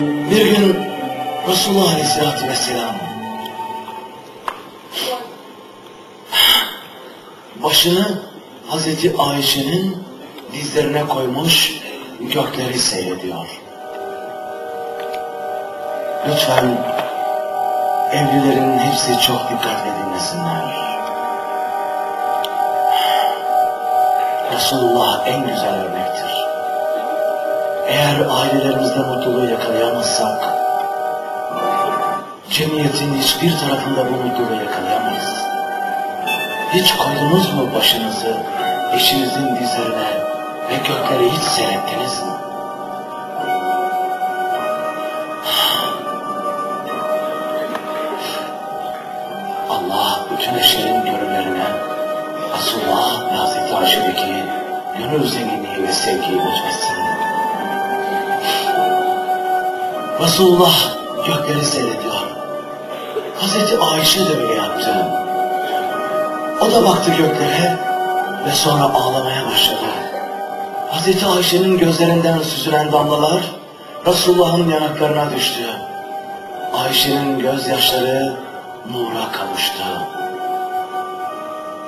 Bir gün Resulullah Aleyhisselatü Vesselam başını Hazreti Ayşe'nin dizlerine koymuş gökleri seyrediyor. Lütfen evlilerin hepsi çok dikkatle dinlesinler. Resulullah en güzel örnektir. Eğer ailelerimizde mutluluğu yakalayamazsak, cemiyetin hiçbir tarafında bu mutluluğu yakalayamayız. Hiç koydunuz mu başınızı eşinizin dizlerine ve gökleri hiç seyrettiniz mi? Allah bütün eşlerin gönüllerine Resulullah ve Hazreti Ayşe'deki gönül zenginliği ve sevgiyi lütfetsin. Resulullah gökleri seyrediyor. Hazreti Ayşe de öyle yaptı. O da baktı göklere ve sonra ağlamaya başladı. Hazreti Ayşe'nin gözlerinden süzülen damlalar Resulullah'ın yanaklarına düştü. Ayşe'nin gözyaşları nura kavuştu.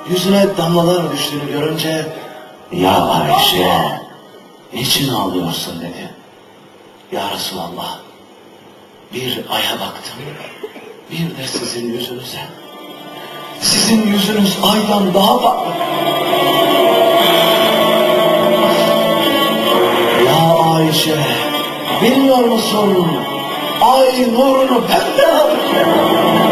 Yüzüne damlalar düştüğünü görünce ''Ya Ayşe, niçin ağlıyorsun?'' dedi. ''Ya Resulallah, bir aya baktım, bir de sizin yüzünüze. Sizin yüzünüz aydan daha parlak. Ya Ayşe, bilmiyor musun? Ay nurunu benden alır.